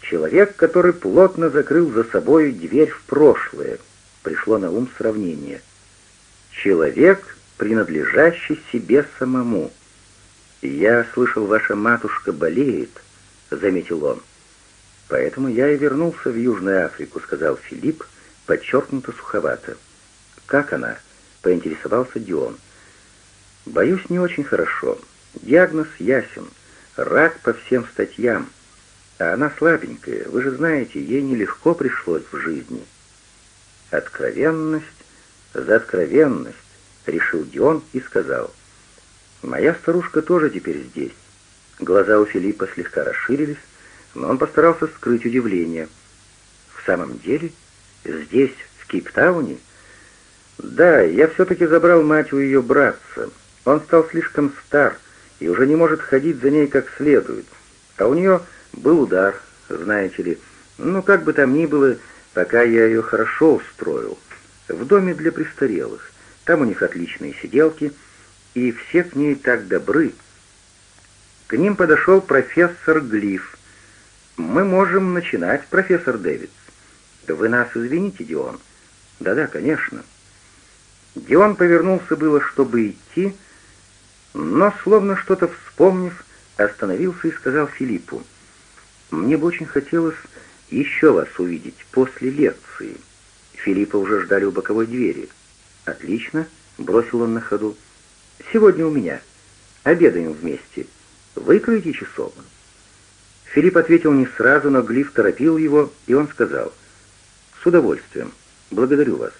Человек, который плотно закрыл за собой дверь в прошлое, пришло на ум сравнение. Человек, принадлежащий себе самому. «Я слышал, ваша матушка болеет», — заметил он. «Поэтому я и вернулся в Южную Африку», — сказал Филипп, подчеркнуто суховато. «Как она?» — поинтересовался Дион. «Боюсь, не очень хорошо. Диагноз ясен. Рак по всем статьям. А она слабенькая. Вы же знаете, ей нелегко пришлось в жизни». «Откровенность за откровенность», — решил Дион и сказал. «Моя старушка тоже теперь здесь». Глаза у Филиппа слегка расширились, но он постарался скрыть удивление. «В самом деле? Здесь, в Кейптауне?» «Да, я все-таки забрал мать у ее братца. Он стал слишком стар и уже не может ходить за ней как следует. А у нее был удар, знаете ли. Ну, как бы там ни было, пока я ее хорошо устроил. В доме для престарелых. Там у них отличные сиделки, и все к ней так добры». К ним подошел профессор Глиф, «Мы можем начинать, профессор Дэвидс». «Вы нас извините, Дион». «Да-да, конечно». Дион повернулся было, чтобы идти, но, словно что-то вспомнив, остановился и сказал Филиппу, «Мне бы очень хотелось еще вас увидеть после лекции». Филиппа уже ждали у боковой двери. «Отлично», — бросил он на ходу. «Сегодня у меня. Обедаем вместе. Выкроете часов?» Филипп ответил не сразу, но Глиф торопил его, и он сказал, «С удовольствием. Благодарю вас».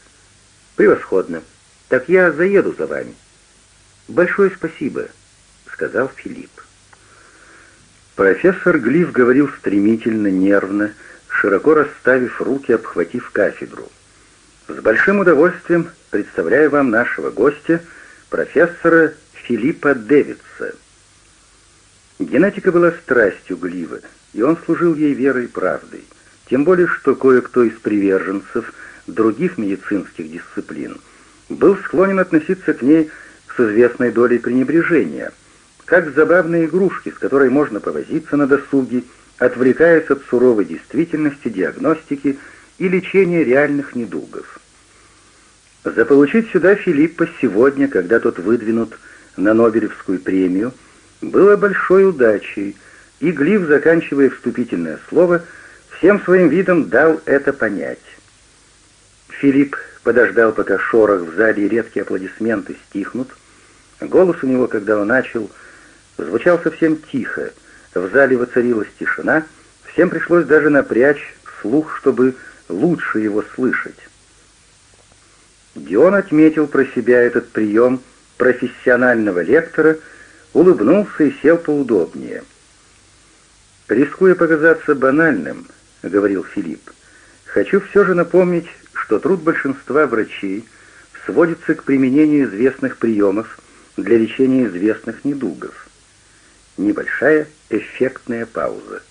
«Превосходно. Так я заеду за вами». «Большое спасибо», — сказал Филипп. Профессор Глиф говорил стремительно, нервно, широко расставив руки, обхватив кафедру. «С большим удовольствием представляю вам нашего гостя, профессора Филиппа Дэвидса». Генетика была страстью Глива, и он служил ей верой и правдой, тем более что кое-кто из приверженцев других медицинских дисциплин был склонен относиться к ней с известной долей пренебрежения, как забавные игрушки, с которой можно повозиться на досуге, отвлекаясь от суровой действительности диагностики и лечения реальных недугов. Заполучить сюда Филиппа сегодня, когда тот выдвинут на Нобелевскую премию – было большой удачей, и Глиф, заканчивая вступительное слово, всем своим видом дал это понять. Филипп подождал, пока шорох в зале и редкие аплодисменты стихнут. Голос у него, когда он начал, звучал совсем тихо. В зале воцарилась тишина, всем пришлось даже напрячь слух, чтобы лучше его слышать. Дион отметил про себя этот прием профессионального лектора — улыбнулся и сел поудобнее. «Рискуя показаться банальным», — говорил Филипп, — «хочу все же напомнить, что труд большинства врачей сводится к применению известных приемов для лечения известных недугов. Небольшая эффектная пауза.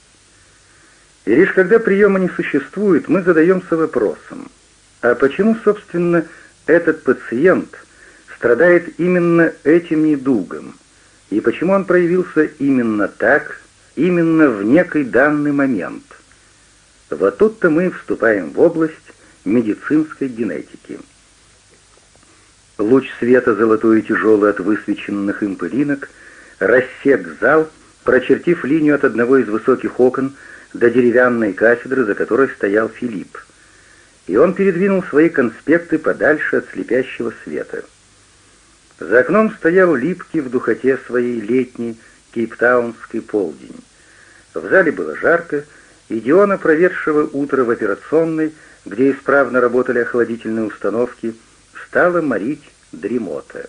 И лишь когда приема не существует, мы задаемся вопросом, а почему, собственно, этот пациент страдает именно этим недугом, и почему он проявился именно так, именно в некий данный момент. Вот тут-то мы вступаем в область медицинской генетики. Луч света, золотой и тяжелый от высвеченных им пылинок, рассек зал, прочертив линию от одного из высоких окон до деревянной кафедры, за которой стоял Филипп. И он передвинул свои конспекты подальше от слепящего света. За окном стоял липкий в духоте своей летний кейптаунский полдень. В зале было жарко, и Диона, проведшего утро в операционной, где исправно работали охладительные установки, стала морить дремота.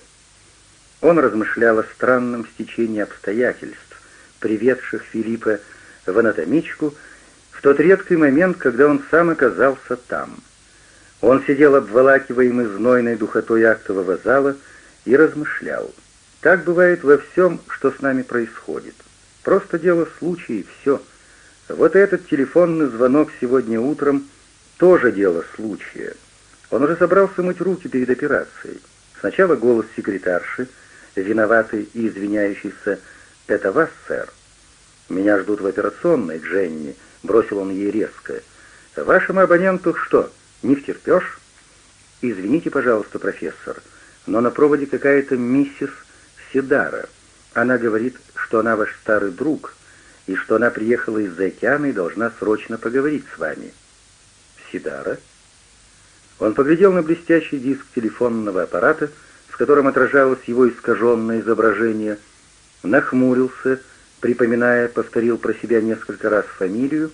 Он размышлял о странном стечении обстоятельств, приведших Филиппа в анатомичку в тот редкий момент, когда он сам оказался там. Он сидел обволакиваемый знойной духотой актового зала, и размышлял. Так бывает во всем, что с нами происходит. Просто дело случая и все. Вот этот телефонный звонок сегодня утром тоже дело случая. Он уже собрался мыть руки перед операцией. Сначала голос секретарши, виноватый и извиняющийся, «Это вас, сэр». «Меня ждут в операционной, Дженни», — бросил он ей резко. «Вашему абоненту что, не втерпешь?» «Извините, пожалуйста, профессор», — но на проводе какая-то миссис Сидара. Она говорит, что она ваш старый друг, и что она приехала из-за океана и должна срочно поговорить с вами». «Сидара?» Он поглядел на блестящий диск телефонного аппарата, в котором отражалось его искаженное изображение, нахмурился, припоминая, повторил про себя несколько раз фамилию.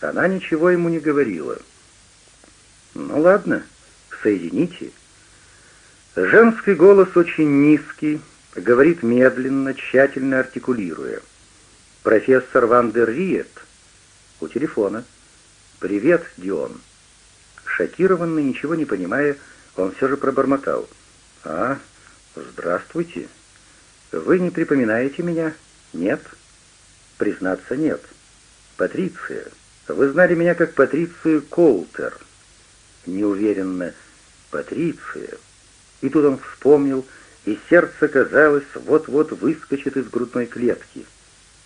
Она ничего ему не говорила. «Ну ладно, соедините». Женский голос очень низкий, говорит медленно, тщательно артикулируя. «Профессор Ван дер Риет?» У телефона. «Привет, Дион». Шокированный, ничего не понимая, он все же пробормотал. «А, здравствуйте. Вы не припоминаете меня? Нет?» «Признаться, нет. Патриция. Вы знали меня как Патрицию Коултер». Неуверенно. «Патриция». И тут он вспомнил, и сердце, казалось, вот-вот выскочит из грудной клетки.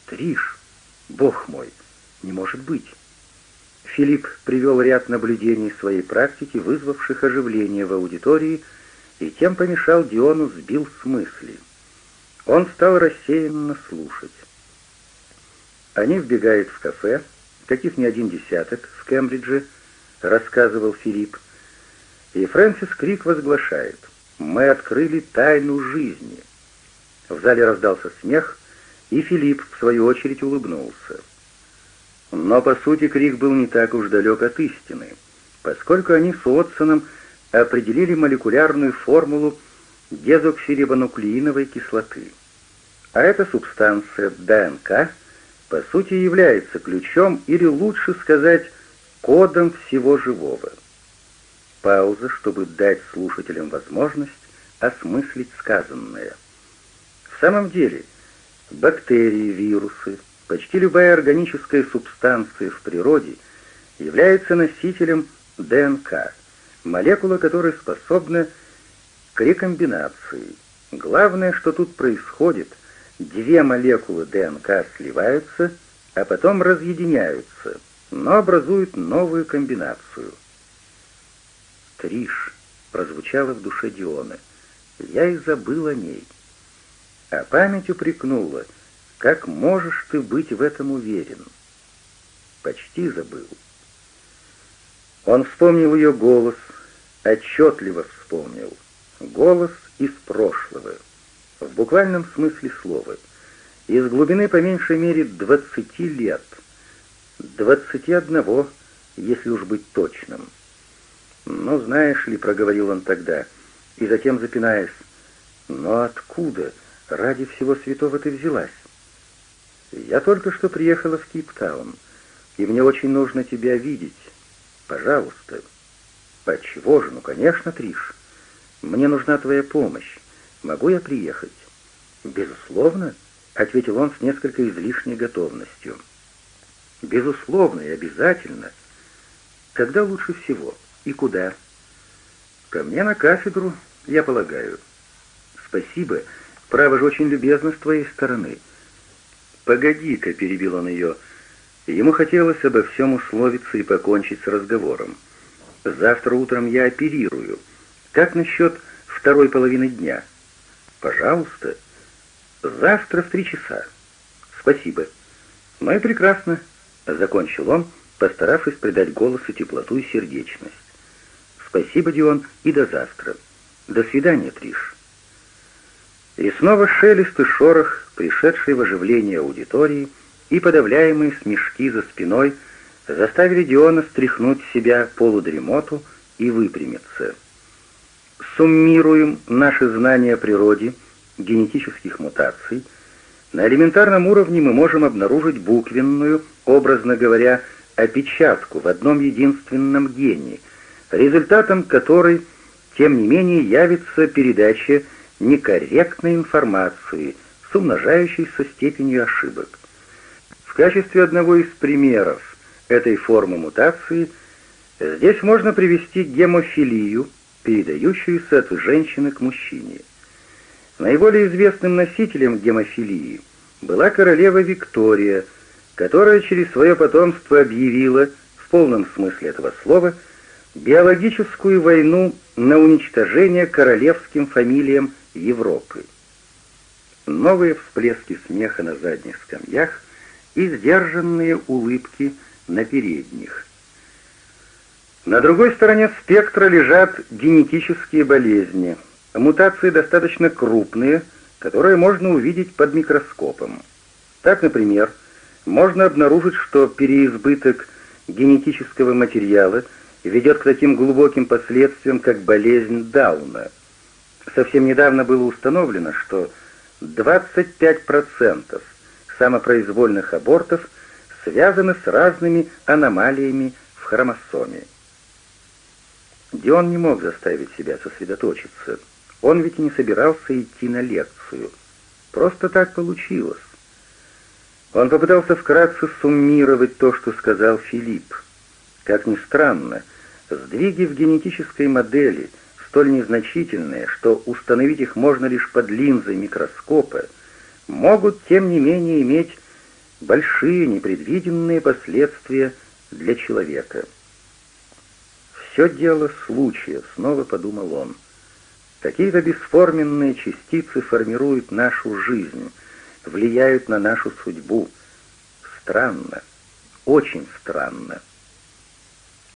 «Триш! Бог мой! Не может быть!» Филипп привел ряд наблюдений своей практики, вызвавших оживление в аудитории, и тем помешал Диону сбил с мысли. Он стал рассеянно слушать. Они вбегают в кафе, каких не один десяток в Кембридже, рассказывал Филипп. И Фрэнсис Крик возглашает, «Мы открыли тайну жизни». В зале раздался смех, и Филипп, в свою очередь, улыбнулся. Но, по сути, Крик был не так уж далек от истины, поскольку они с Уотсоном определили молекулярную формулу дезоксирибонуклеиновой кислоты. А эта субстанция ДНК, по сути, является ключом или, лучше сказать, кодом всего живого. Пауза, чтобы дать слушателям возможность осмыслить сказанное. В самом деле, бактерии, вирусы, почти любая органическая субстанция в природе является носителем ДНК, молекула которой способна к рекомбинации. Главное, что тут происходит, две молекулы ДНК сливаются, а потом разъединяются, но образуют новую комбинацию. «Триш», — прозвучало в душе Диона, — «я и забыл о ней». А память упрекнула, как можешь ты быть в этом уверен? Почти забыл. Он вспомнил ее голос, отчетливо вспомнил. Голос из прошлого, в буквальном смысле слова, из глубины по меньшей мере двадцати лет, двадцати одного, если уж быть точным. «Ну, знаешь ли», — проговорил он тогда, и затем запинаясь, «но откуда, ради всего святого, ты взялась?» «Я только что приехала в Кейптаун, и мне очень нужно тебя видеть. Пожалуйста». «Почего же? Ну, конечно, Триш. Мне нужна твоя помощь. Могу я приехать?» «Безусловно», — ответил он с несколько излишней готовностью. «Безусловно и обязательно. Когда лучше всего и куда?» «Ко мне на кафедру, я полагаю». «Спасибо. Право же очень любезно с твоей стороны». «Погоди-ка», — перебил он ее. Ему хотелось обо всем условиться и покончить с разговором. «Завтра утром я оперирую. Как насчет второй половины дня?» «Пожалуйста. Завтра в три часа». «Спасибо». «Ну и прекрасно», — закончил он, постаравшись придать голосу теплоту и сердечность. «Спасибо, Дион, и до завтра. До свидания, Триш». И снова шелест и шорох, пришедший в оживление аудитории, и подавляемые смешки за спиной заставили Диона стряхнуть себя полудремоту и выпрямиться. Суммируем наши знания о природе генетических мутаций. На элементарном уровне мы можем обнаружить буквенную, образно говоря, опечатку в одном единственном гене, результатом которой, тем не менее, явится передача некорректной информации с умножающейся степенью ошибок. В качестве одного из примеров этой формы мутации здесь можно привести гемофилию, передающуюся от женщины к мужчине. Наиболее известным носителем гемофилии была королева Виктория, которая через свое потомство объявила, в полном смысле этого слова, биологическую войну на уничтожение королевским фамилиям Европы. Новые всплески смеха на задних скамьях и сдержанные улыбки на передних. На другой стороне спектра лежат генетические болезни, мутации достаточно крупные, которые можно увидеть под микроскопом. Так, например, можно обнаружить, что переизбыток генетического материала ведет к таким глубоким последствиям, как болезнь Дауна – Совсем недавно было установлено, что 25% самопроизвольных абортов связаны с разными аномалиями в хромосоме. Дион не мог заставить себя сосредоточиться. Он ведь не собирался идти на лекцию. Просто так получилось. Он попытался вкратце суммировать то, что сказал Филипп. Как ни странно, сдвиги в генетической модели — столь незначительные, что установить их можно лишь под линзой микроскопа, могут, тем не менее, иметь большие непредвиденные последствия для человека. «Все дело случая», — снова подумал он. Какие-то бесформенные частицы формируют нашу жизнь, влияют на нашу судьбу. Странно, очень странно.